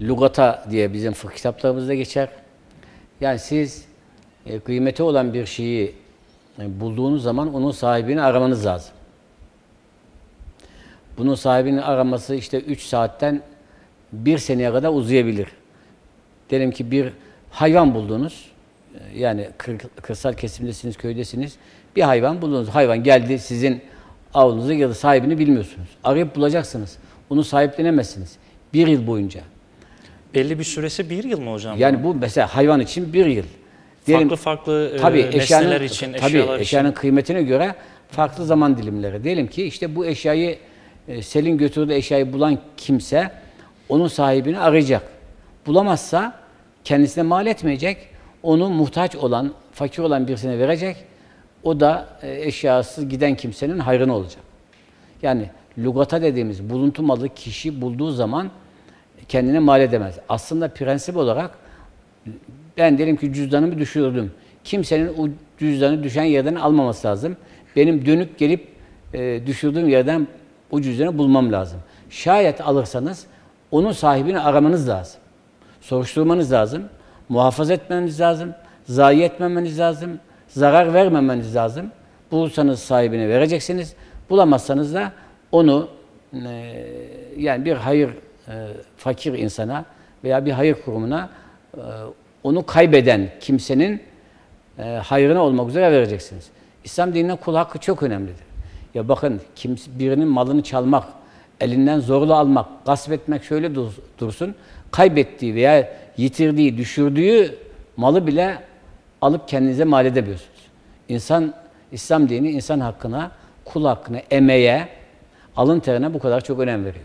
lugata diye bizim fıkıh kitaplarımızda geçer. Yani siz e, kıymeti olan bir şeyi e, bulduğunuz zaman onun sahibini aramanız lazım. Bunun sahibini araması işte 3 saatten 1 seneye kadar uzayabilir. Diyelim ki bir hayvan buldunuz. E, Yani kır, kırsal kesimdesiniz, köydesiniz. Bir hayvan buldunuz. Hayvan geldi sizin avlunuza ya da sahibini bilmiyorsunuz. Arayıp bulacaksınız. Onu sahiplenemezsiniz. Bir yıl boyunca. Belli bir süresi bir yıl mı hocam? Yani bu mesela hayvan için bir yıl. farklı farklı e, tabii nesneler eşyanın, için, tabii eşyalar eşyanın için. kıymetine göre farklı zaman dilimleri. Diyelim ki işte bu eşyayı e, Selin götürdüğü eşyayı bulan kimse onun sahibini arayacak. Bulamazsa kendisine mal etmeyecek. Onu muhtaç olan, fakir olan birisine verecek. O da e, eşyasız giden kimsenin hayrına olacak. Yani lugata dediğimiz buluntu malı kişi bulduğu zaman kendine mal edemez. Aslında prensip olarak ben diyelim ki cüzdanımı düşürdüm. Kimsenin o cüzdanı düşen yerden almaması lazım. Benim dönüp gelip e, düşürdüğüm yerden o cüzdanı bulmam lazım. Şayet alırsanız onun sahibini aramanız lazım. Soruşturmanız lazım. Muhafaza etmeniz lazım. Zayi etmemeniz lazım. Zarar vermemeniz lazım. Bulursanız sahibine vereceksiniz. Bulamazsanız da onu e, yani bir hayır e, fakir insana veya bir hayır kurumuna e, onu kaybeden kimsenin e, hayrına olmak üzere vereceksiniz. İslam dinine kul hakkı çok önemlidir. Ya bakın kim, birinin malını çalmak, elinden zorla almak, gasp etmek şöyle dur- dursun. Kaybettiği veya yitirdiği, düşürdüğü malı bile alıp kendinize mal edebiliyorsunuz. İnsan, İslam dini insan hakkına, kul hakkına, emeğe, alın terine bu kadar çok önem veriyor.